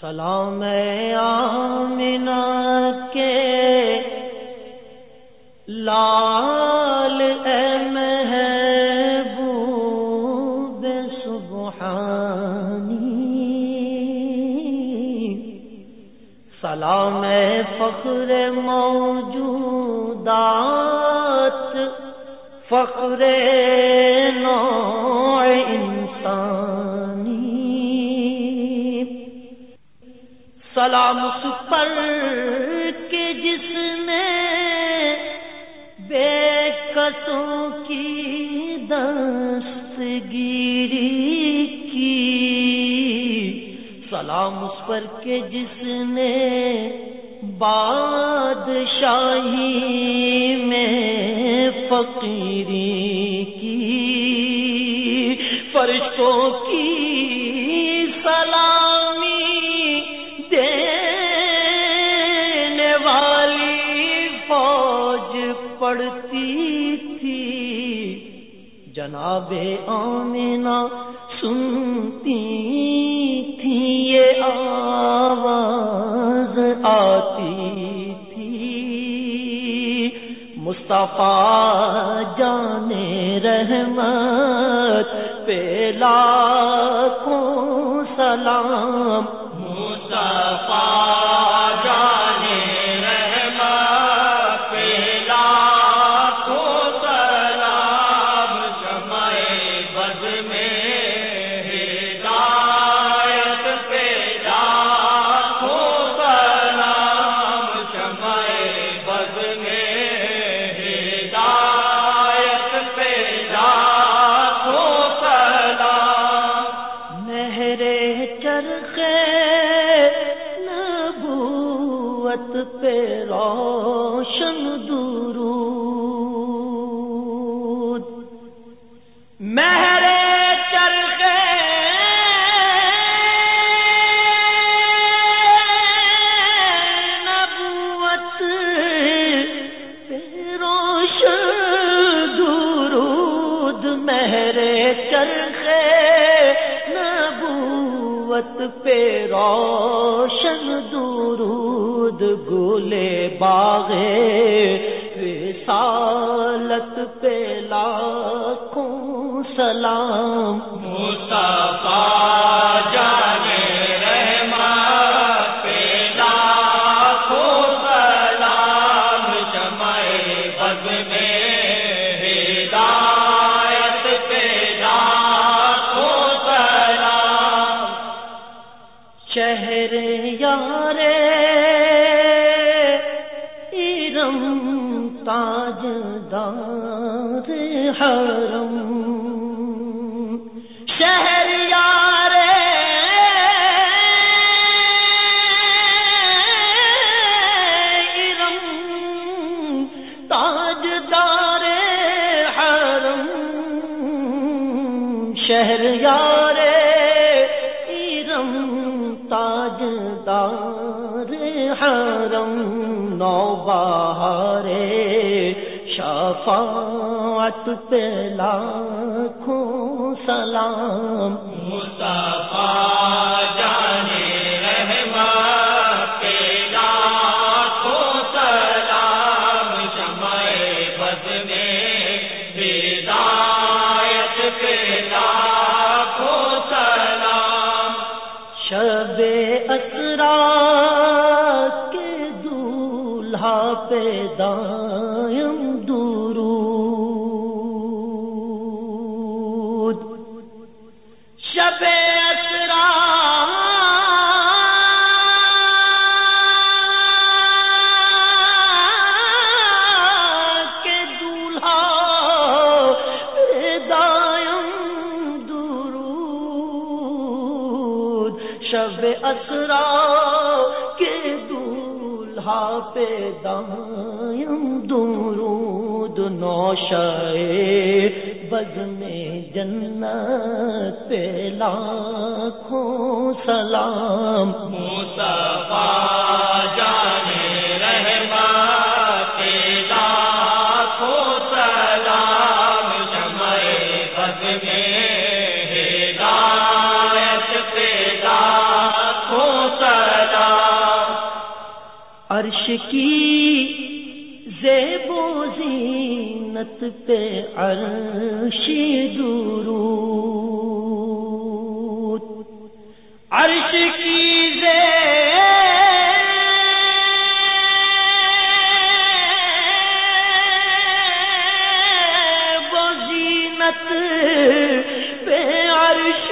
سلام آمنا کے لال اے محبوب سبحانی سلام فخر موجودات فخر نوع سپر کے جس نے بے کسوں کی دستگیری کی۔ سلام اس پر کے جس نے بادشاہی میں فقیری کی۔ فرشتوں کی سلامی جناب آمینہ سنتی تھی یہ آواز آتی تھی۔ مصطفیٰ جانے رحمت پہ لاکھوں سلام نوشائے بز میں جنت پہ لاکھوں سلام۔ مصطفیٰ جانے رحمت پہ لاکھوں سلام۔ شمع بز میں عرش کی زیب زینت پہ عرش درود۔ عرش کی زیب و زینت پہ عرش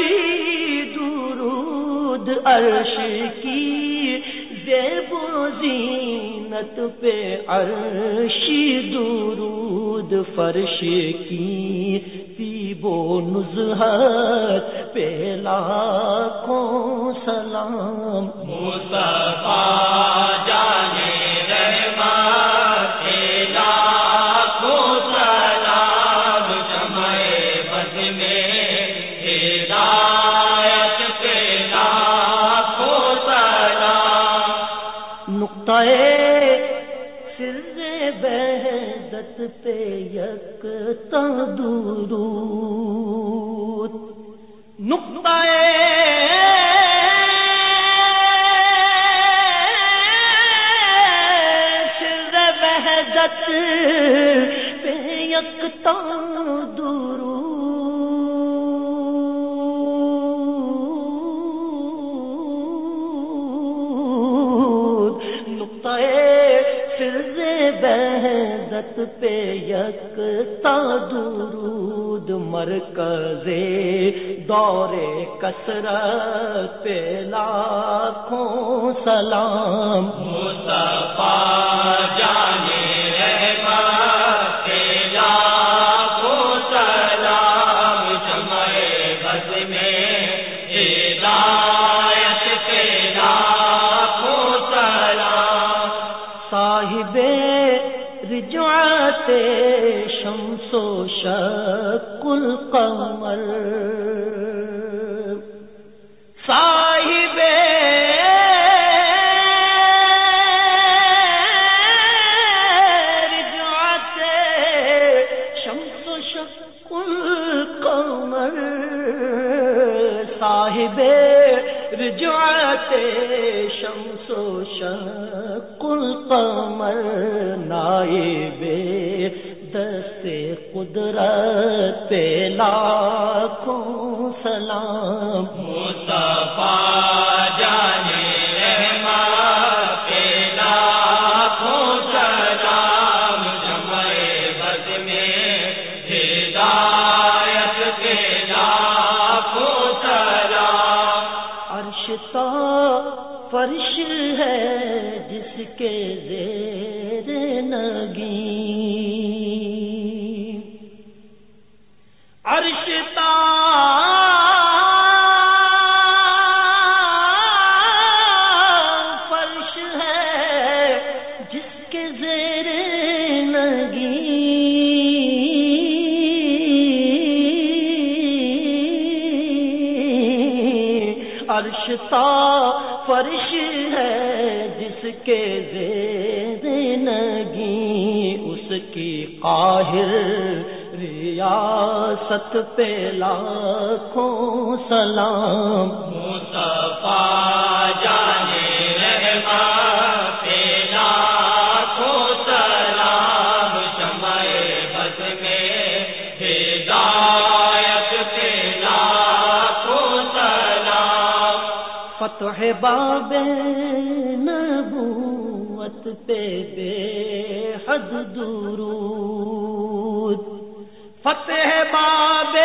درود۔ عرش کی زیب و زینت زینت پہ عرشی درود فرش کی تیب و نزہت پہ لاکھوں سلام۔ مصطفیٰ جانے یک درود نقطۂ پہ یکتا جنت پہ یک درود مرکز دور کثرت پہ لاکھوں سلام۔ مصطفیٰ جان شک القمر صاحب رجعت شمس و شک القمر صاحب رجعت شمس و شک القمر نائب دست قدرت لاکھوں سلام ہوتا جانے سا فرش ہے جس کے زیر نگی، اس کی قاہر ریاست پہ لاکھوں سلام۔ مصطفیٰ تو فتح باب نبوت پہ بے حد درود۔ فتح باب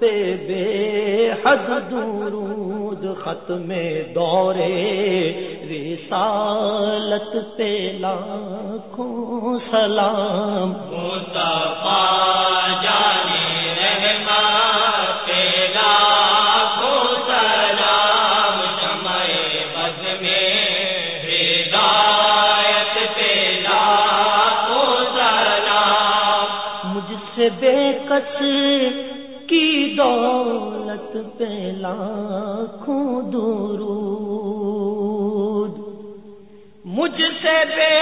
پہ بے حد درود ختم دورے رسالت پہ لاکھوں سلام۔ بے کس دولت پہ لاکھوں درود۔ مجھ سے بے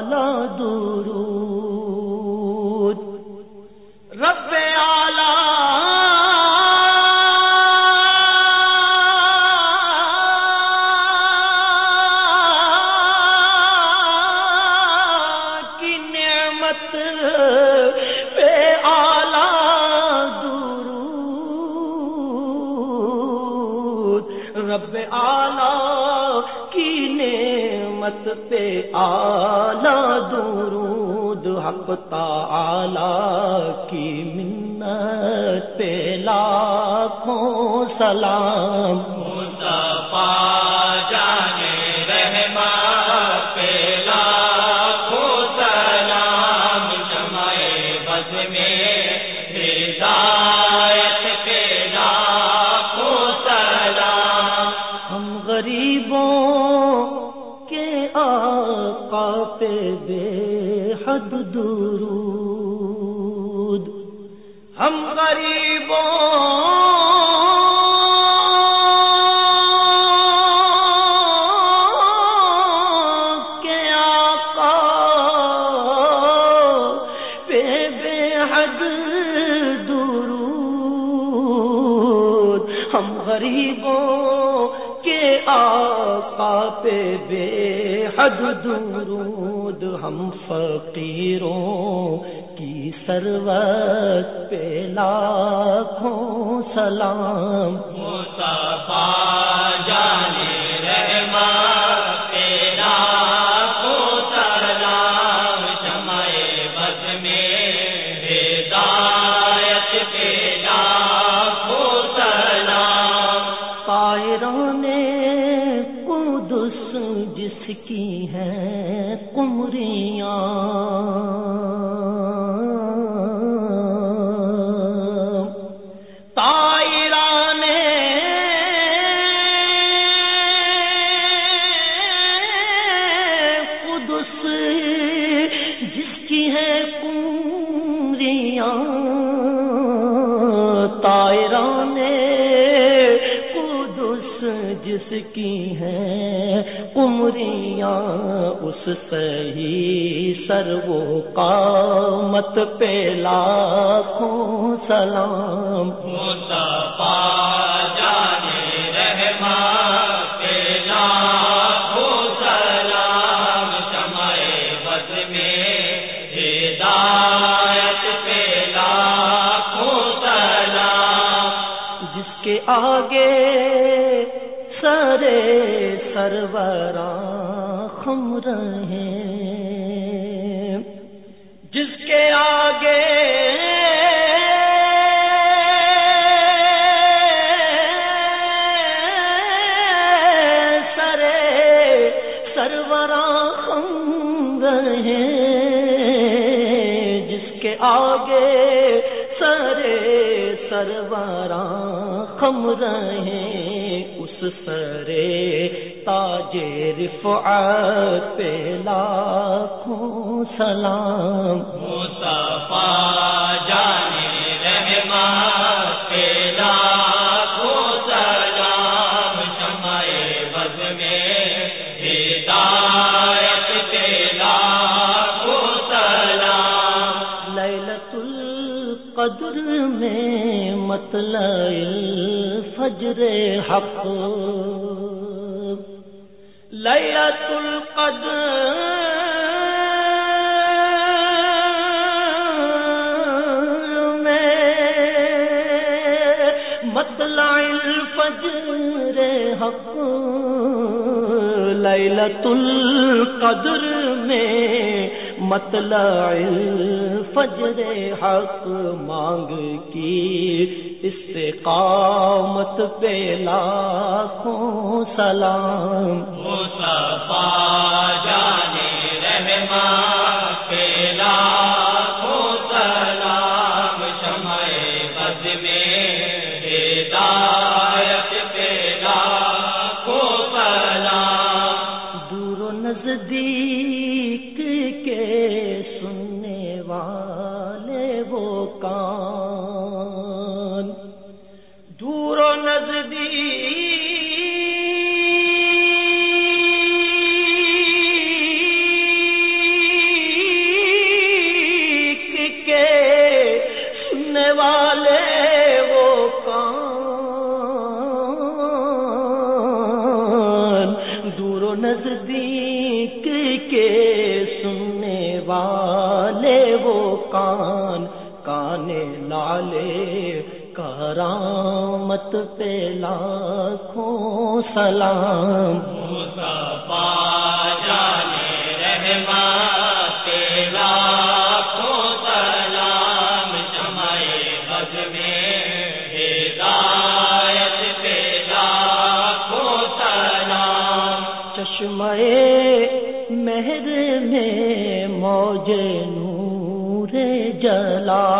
آلہ آقا پہ بے حد درود۔ ہم غریبوں حد درود ہم فقیروں کی سروت پہ لاکھوں سلام۔ جانے رحمہ تیرا جس کی ہیں کمریاں تائران جس کی ہے کمریاں اس صحیح سر وہ قامت پہ لاکھوں سلام مصطفیٰ جانے رحمہ تیرا ہو سلام شمع بد میں ہدایت تیرا ہو سلام جس کے آگے سرے سروراں خم رہے۔ جس کے آگے سرے سروراں خم رہے۔ جس کے آگے سرے سروراں خم رہے۔ اس سرے تاج رفعت پہ لاکھوں سلام۔ مصطفیٰ جانے رحمہ تیرا ہو سلام۔ شمع بد میں ہدایت تیرا ہو سلام۔ لیلت القدر میں مطلع الفجر حق۔ لیت القدر میں مطلع الفجر حق لیلت القدر میں مطلع الفجر حق مانگ کی استقامت پہ لاکھوں سلام پاپ جلا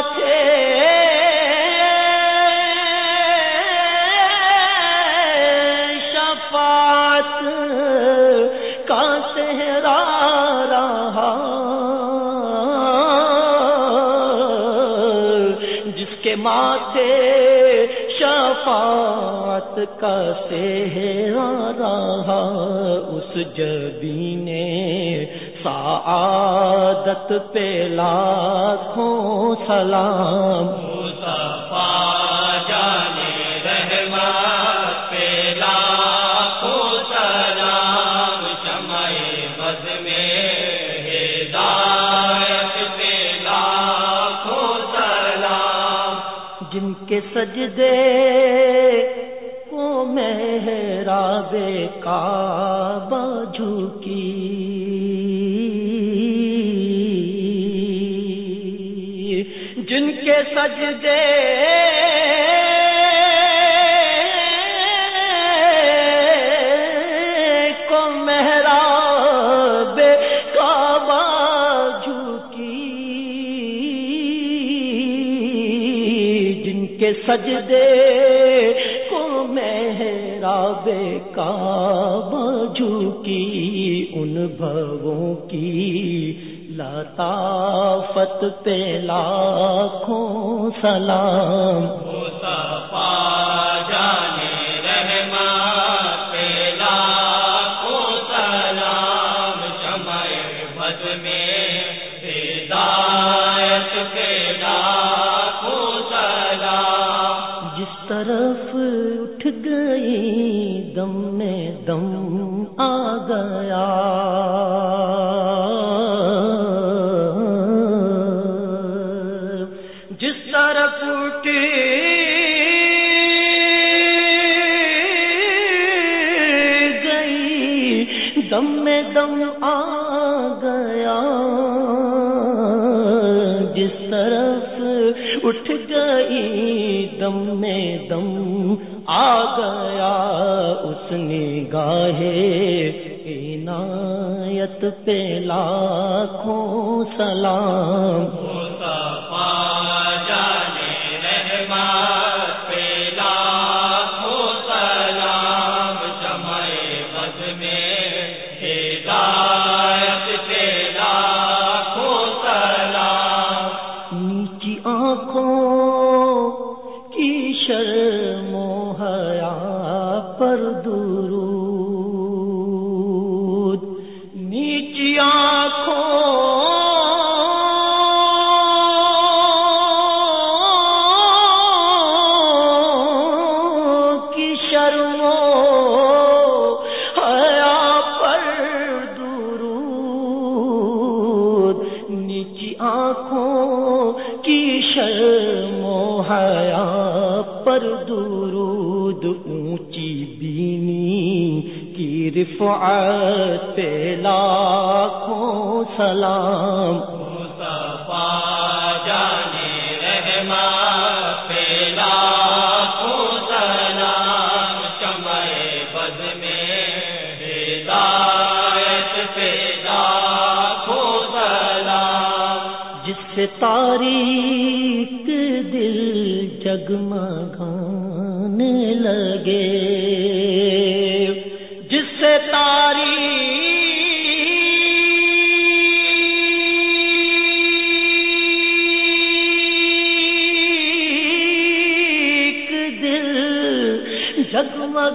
ماں شفاعت کا سہرا رہا اس جبی نے سعادت پہ لاکھوں سلام کے سجدے کو محراب کعبہ جھوکی جن کے سجدے سجدے کو محراب کعبہ جھوکی ان بھووں کی لطافت پہ لاکھوں سلام سلام کی رفعت پہ لاکھوں سلام سے تاریخ دل جگمگانے لگے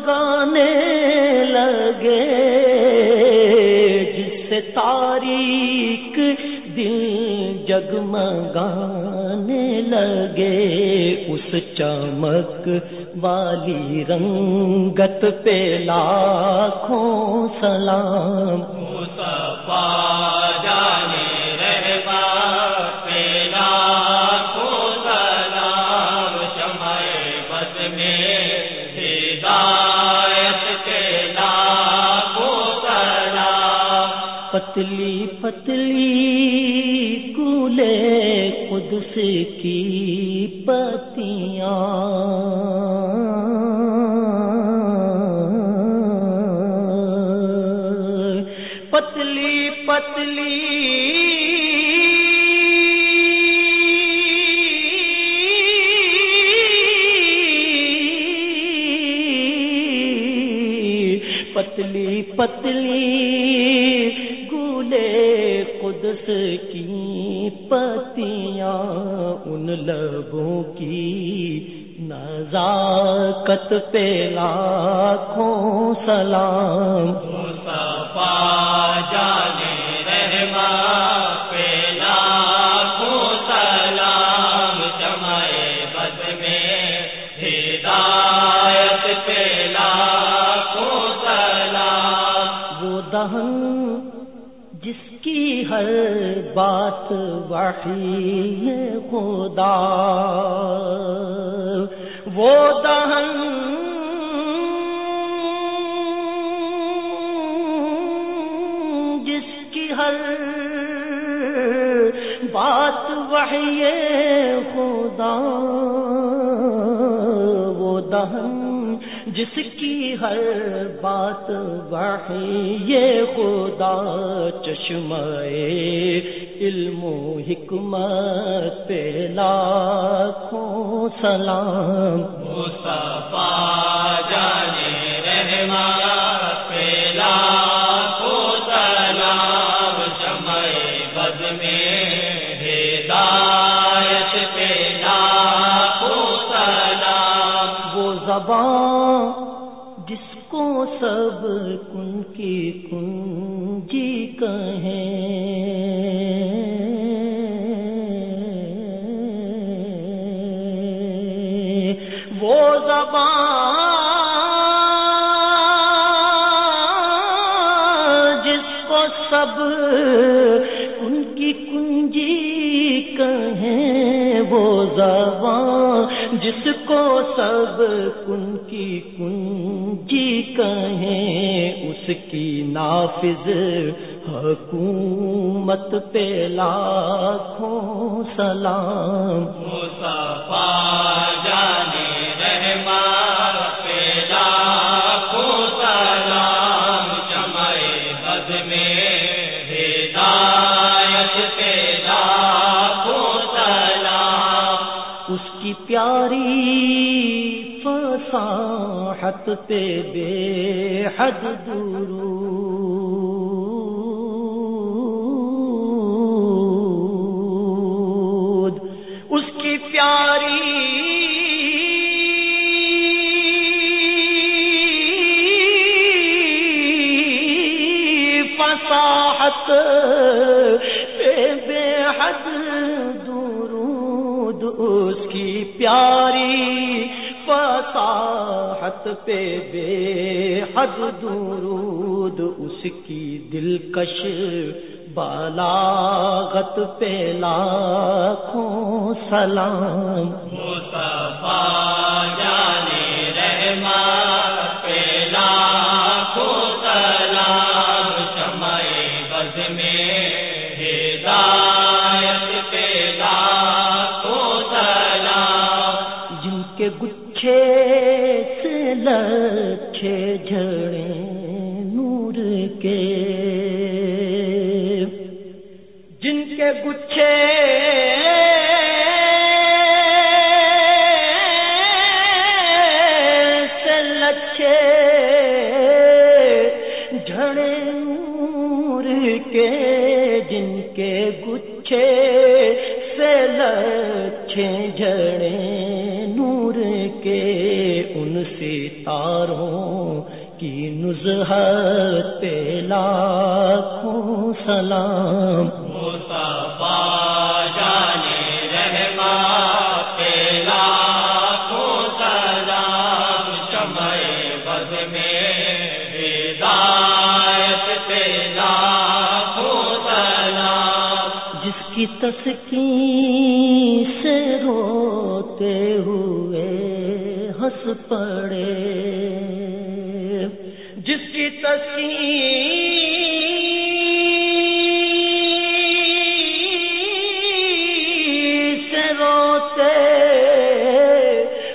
جگمگانے لگے، جس سے تاریخ دل جگمگانے لگے، اس چمک والی رنگت پہ لاکھوں سلام۔ جانے پتلی پتلی کولے قدس کی پتیاں۔ پتلی پتلی پتلی پتلی قدس کی پتیاں ان لبوں کی نزاکت پہ لاکھوں سلام۔ جانے ہر بات وحی خدا۔ وہ دہن جس کی ہر بات وحی خدا۔ وہ دہن جس کی ہر بات یہ خدا چشمہ علم و حکمت پہ لاکھوں سلام۔ مصطفیٰ زبان جس کو سب کن کی کنجی کہیں۔ وہ زبان جس کو سب ان کی کنجی کہیں، وہ زبان جس کو سب کی کنجی کہیں اس کی نافذ حکومت پہ لاکھوں سلام۔ جانے پیاری فصاحت پہ بے حد درود۔ اس کی پیاری فصاحت پہ بے حد درود۔ اس کی پیاری فصاحت پہ بے حد درود اس کی دلکش بالاغت پہ لاکھوں سلام۔ مصطفیٰ گچھے سے لچھے جھڑے نور کے ان ستاروں کی نزہت پہ لاکھوں سلام۔ تسکین سے روتے ہوئے ہنس پڑے۔ جس کی تسکین سے روتے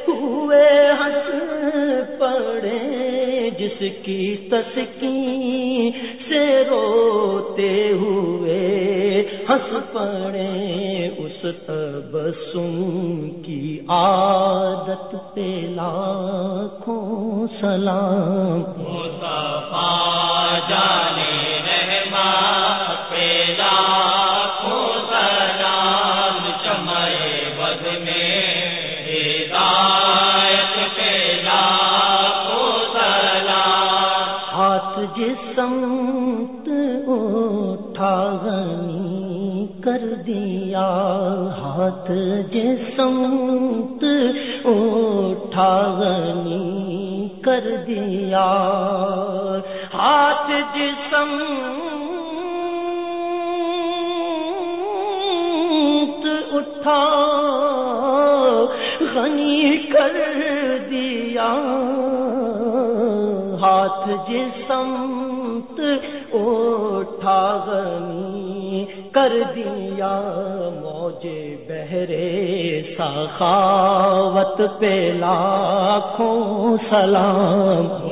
ہوئے ہنس پڑے۔ جس کی تسکین ہنس پڑے اس تبسم کی عادت پہ لاکھوں سلام جانے رحما ہاتھ جس سمت اٹھا غنی کر دیا۔ ہاتھ جس سمت اٹھا غنی کر دیا۔ ہاتھ جس سمت اٹھا غنی کر دیا۔ موجے بہرے سخاوت پہ لاکھوں سلام